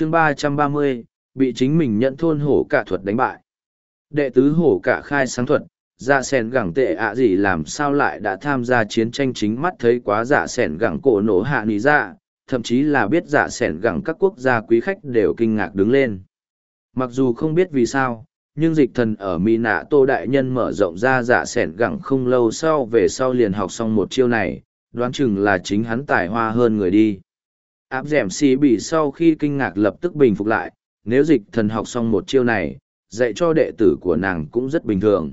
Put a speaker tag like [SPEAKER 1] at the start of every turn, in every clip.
[SPEAKER 1] chương ba trăm ba mươi, bị chính mình nhận thôn hổ cả thuật đánh bại. Đệ tứ hổ cả khai sáng thuật dạ sẻn gẳng tệ ạ gì làm sao lại đã tham gia chiến tranh chính mắt thấy quá dạ sẻn gẳng cổ nổ hạ lý dạ thậm chí là biết dạ sẻn gẳng các quốc gia quý khách đều kinh ngạc đứng lên. Mặc dù không biết vì sao, nhưng dịch thần ở mỹ nạ tô đại nhân mở rộng ra dạ sẻn gẳng không lâu sau về sau liền học xong một chiêu này, đoán chừng là chính hắn tài hoa hơn người đi áp dẻm xì bị sau khi kinh ngạc lập tức bình phục lại, nếu dịch thần học xong một chiêu này, dạy cho đệ tử của nàng cũng rất bình thường.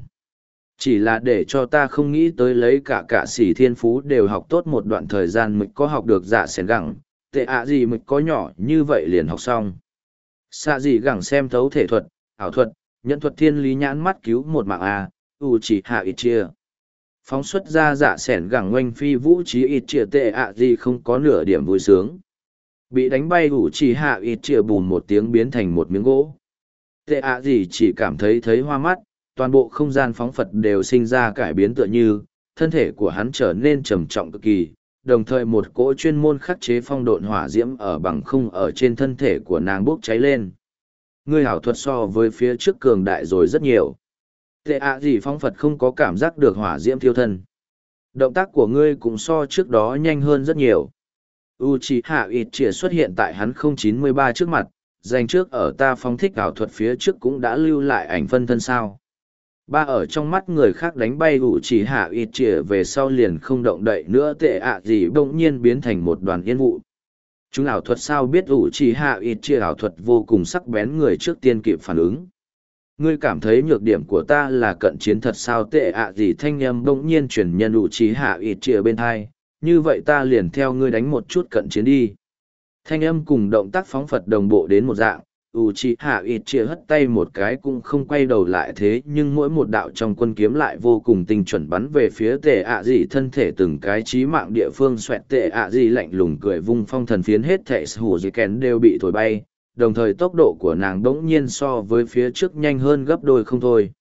[SPEAKER 1] Chỉ là để cho ta không nghĩ tới lấy cả cả xỉ thiên phú đều học tốt một đoạn thời gian mịch có học được dạ giả sẻn gẳng, tệ ạ gì mịch có nhỏ như vậy liền học xong. Xạ gì gẳng xem thấu thể thuật, ảo thuật nhận thuật thiên lý nhãn mắt cứu một mạng a, u chỉ hạ ít chia. Phóng xuất ra dạ giả sẻn gẳng oanh phi vũ trí ít chia tệ ạ gì không có nửa điểm vui sướng bị đánh bay ủ chỉ hạ ít chĩa bùn một tiếng biến thành một miếng gỗ. Tệ ạ gì chỉ cảm thấy thấy hoa mắt, toàn bộ không gian phóng phật đều sinh ra cải biến tựa như, thân thể của hắn trở nên trầm trọng cực kỳ, đồng thời một cỗ chuyên môn khắc chế phong độn hỏa diễm ở bằng không ở trên thân thể của nàng bốc cháy lên. Ngươi hảo thuật so với phía trước cường đại rồi rất nhiều. Tệ ạ gì phong phật không có cảm giác được hỏa diễm thiêu thân. Động tác của ngươi cũng so trước đó nhanh hơn rất nhiều. Uchiha Itchia hạ xuất hiện tại hắn không chín mươi ba trước mặt, dành trước ở ta phóng thích ảo thuật phía trước cũng đã lưu lại ảnh phân thân sao. Ba ở trong mắt người khác đánh bay Uchiha Itchia hạ về sau liền không động đậy nữa tệ ạ gì bỗng nhiên biến thành một đoàn yên vụ. Chúng ảo thuật sao biết Uchiha Itchia hạ ảo thuật vô cùng sắc bén người trước tiên kịp phản ứng. Ngươi cảm thấy nhược điểm của ta là cận chiến thật sao? Tệ ạ gì thanh âm m bỗng nhiên chuyển nhân ủ chỉ hạ ít chĩa bên thai như vậy ta liền theo ngươi đánh một chút cận chiến đi. Thanh âm cùng động tác phóng phật đồng bộ đến một dạng, u c h i hạ ít chia hất tay một cái cũng không quay đầu lại thế, nhưng mỗi một đạo trong quân kiếm lại vô cùng tinh chuẩn bắn về phía tệ ạ gì thân thể từng cái trí mạng địa phương xoẹt tệ ạ gì lạnh lùng cười vung phong thần phiến hết thệ hù gì kén đều bị thổi bay, đồng thời tốc độ của nàng đ n g nhiên so với phía trước nhanh hơn gấp đôi không thôi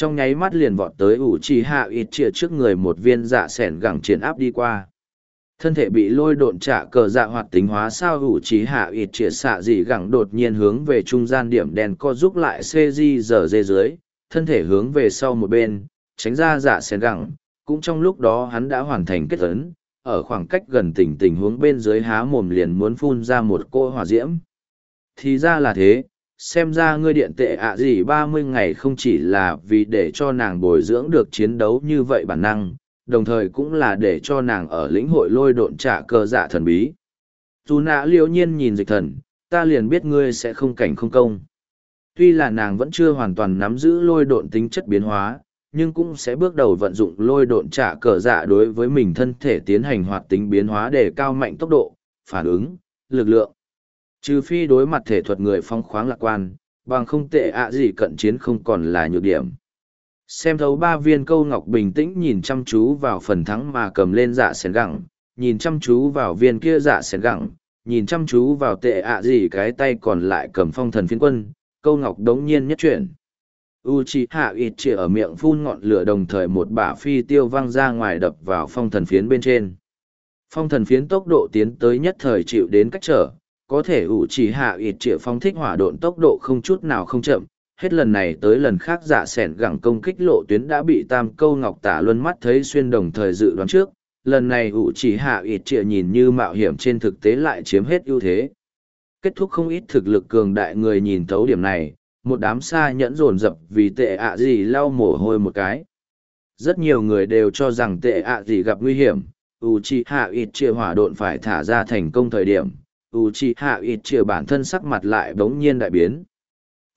[SPEAKER 1] trong nháy mắt liền vọt tới ủ trì hạ ít chia trước người một viên dạ s ẻ n gẳng triển áp đi qua. Thân thể bị lôi độn trả cờ dạ hoạt tính hóa sao ủ trì hạ ít triệt xạ dị gẳng đột nhiên hướng về trung gian điểm đèn co giúp lại xê di giờ dê dưới, thân thể hướng về sau một bên, tránh ra dạ xén gẳng. Cũng trong lúc đó hắn đã hoàn thành kết ấn, ở khoảng cách gần tình tình huống bên dưới há mồm liền muốn phun ra một cô hỏa diễm. Thì ra là thế xem ra ngươi điện tệ ạ gì ba mươi ngày không chỉ là vì để cho nàng bồi dưỡng được chiến đấu như vậy bản năng đồng thời cũng là để cho nàng ở lĩnh hội lôi độn trả cờ dạ thần bí. Dù nạ liễu nhiên nhìn dịch thần, ta liền biết ngươi sẽ không cảnh không công. Tuy là nàng vẫn chưa hoàn toàn nắm giữ lôi độn tính chất biến hóa, nhưng cũng sẽ bước đầu vận dụng lôi độn trả cờ dạ đối với mình thân thể tiến hành hoạt tính biến hóa để cao mạnh tốc độ, phản ứng, lực lượng. Trừ phi đối mặt thể thuật người phong khoáng lạc quan, bằng không tệ ạ gì cận chiến không còn là nhược điểm. Xem thấu ba viên câu ngọc bình tĩnh nhìn chăm chú vào phần thắng mà cầm lên dạ sẻn gẳng nhìn chăm chú vào viên kia dạ sẻn gẳng nhìn chăm chú vào tệ ạ gì cái tay còn lại cầm phong thần phiến quân câu ngọc đống nhiên nhất chuyển. U c h i hạ ít chỉ ở miệng phun ngọn lửa đồng thời một bả phi tiêu văng ra ngoài đập vào phong thần phiến bên trên. Phong thần phiến tốc độ tiến tới nhất thời chịu đến cách trở có thể u Chỉ hạ ít Triệu phong thích hỏa độn tốc độ không chút nào không chậm. Hết lần này tới lần khác dạ s ẻ n gẳng công kích lộ tuyến đã bị tam câu ngọc tả luân mắt thấy xuyên đồng thời dự đoán trước. Lần này ủ chỉ hạ ít trịa nhìn như mạo hiểm trên thực tế lại chiếm hết ưu thế. Kết thúc không ít thực lực cường đại người nhìn thấu điểm này, một đám xa nhẫn rồn rập vì tệ ạ gì lau mồ hôi một cái. Rất nhiều người đều cho rằng tệ ạ gì gặp nguy hiểm u chi hạ ít chia hỏa độn phải thả ra thành công thời điểm u chi hạ ít chia bản thân sắc mặt lại bỗng nhiên đại biến.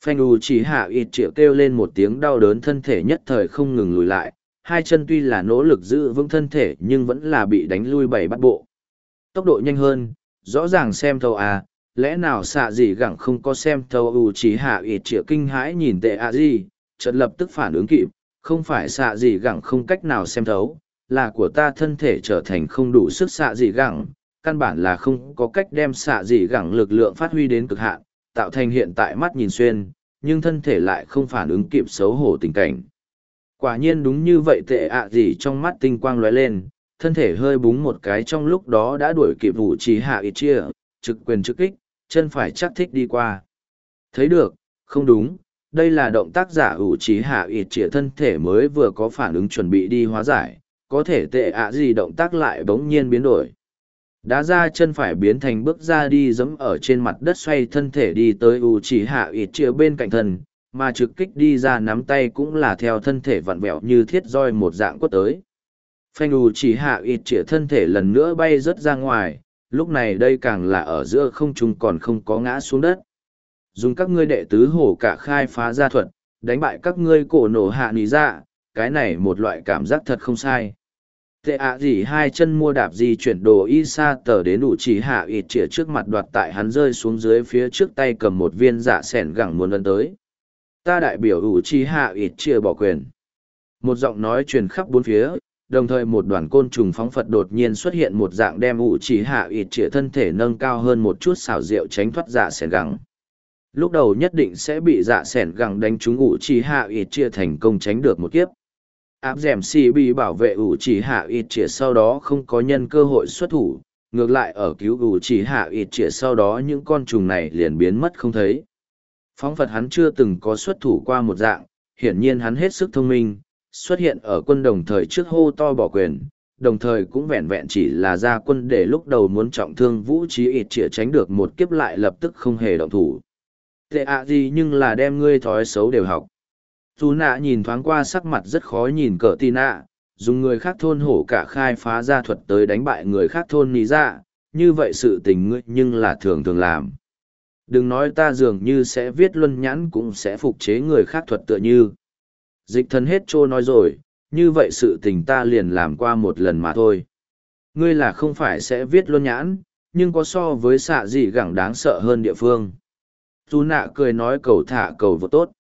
[SPEAKER 1] Phanh u chỉ hạ ít triệu kêu lên một tiếng đau đớn thân thể nhất thời không ngừng lùi lại. Hai chân tuy là nỗ lực giữ vững thân thể nhưng vẫn là bị đánh lui bảy bắt bộ. Tốc độ nhanh hơn, rõ ràng xem thâu à lẽ nào xạ gì gẳng không có xem thâu u chỉ hạ ít triệu kinh hãi nhìn tệ à gì, chợt lập tức phản ứng kịp, không phải xạ gì gẳng không cách nào xem thấu, là của ta thân thể trở thành không đủ sức xạ gì gẳng căn bản là không có cách đem xạ gì gẳng lực lượng phát huy đến cực hạn tạo thành hiện tại mắt nhìn xuyên, nhưng thân thể lại không phản ứng kịp xấu hổ tình cảnh. Quả nhiên đúng như vậy tệ ạ gì trong mắt tinh quang lóe lên, thân thể hơi búng một cái trong lúc đó đã đuổi kịp vụ trí hạ ít chia, trực quyền trực kích, chân phải chắc thích đi qua. Thấy được, không đúng, đây là động tác giả ủ trí hạ ít chia thân thể mới vừa có phản ứng chuẩn bị đi hóa giải, có thể tệ ạ gì động tác lại bỗng nhiên biến đổi. Đá ra chân phải biến thành bước ra đi giẫm ở trên mặt đất xoay thân thể đi tới U Chỉ hạ ịt chia bên cạnh thân, mà trực kích đi ra nắm tay cũng là theo thân thể vặn vẹo như thiết roi một dạng quất tới. Phanh U chỉ hạ ịt trịa thân thể lần nữa bay rớt ra ngoài, lúc này đây càng là ở giữa không trung còn không có ngã xuống đất dùng các ngươi đệ tứ hổ cả khai phá gia thuật, đánh bại các ngươi cổ nổ hạ nì ra, cái này một loại cảm giác thật không sai. Tệ ạ gì hai chân mua đạp di chuyển đồ y sa tờ đến đủ chỉ hạ Ít chĩa trước mặt đoạt tại hắn rơi xuống dưới phía trước tay cầm một viên dạ sẻn gẳng muốn lân tới. Ta đại biểu ủ chi hạ Ít chia bỏ quyền. Một giọng nói truyền khắp bốn phía, đồng thời một đoàn côn trùng phóng phật đột nhiên xuất hiện một dạng đem ủ chỉ hạ Ít chĩa thân thể nâng cao hơn một chút xảo rượu tránh thoát dạ sẻn gẳng lúc đầu nhất định sẽ bị dạ s ẻ n gẳng đánh trúng ủ trì hạ ít chia thành công tránh được một kiếp áp d ẻ m xì bị bảo vệ ủ chỉ hạ ít chĩa sau đó không có nhân cơ hội xuất thủ, ngược lại ở cứu ủ chỉ hạ ít chĩa sau đó những con trùng này liền biến mất không thấy. Phóng phật hắn chưa từng có xuất thủ qua một dạng, hiển nhiên hắn hết sức thông minh, xuất hiện ở quân đồng thời trước hô to bỏ quyền, đồng thời cũng vẹn vẹn chỉ là ra quân để lúc đầu muốn trọng thương vũ trí ít chĩa tránh được một kiếp lại lập tức không hề động thủ. Tệ ạ gì nhưng là đem ngươi thói xấu đều học dù nạ nhìn thoáng qua sắc mặt rất khó nhìn cờ tì nạ, dùng người khác thôn hổ cả khai phá ra thuật tới đánh bại người khác thôn ní ra dạ, như vậy sự tình ngươi nhưng là thường thường làm. Đừng nói ta dường như sẽ viết luân nhãn cũng sẽ phục chế người khác thuật tựa như. Dịch thần hết trô nói rồi, như vậy sự tình ta liền làm qua một lần mà thôi. Ngươi là không phải sẽ viết luân nhãn, nhưng có so với xạ gì gẳng đáng sợ hơn địa phương. Dù nạ cười nói cầu thả cầu vô tốt.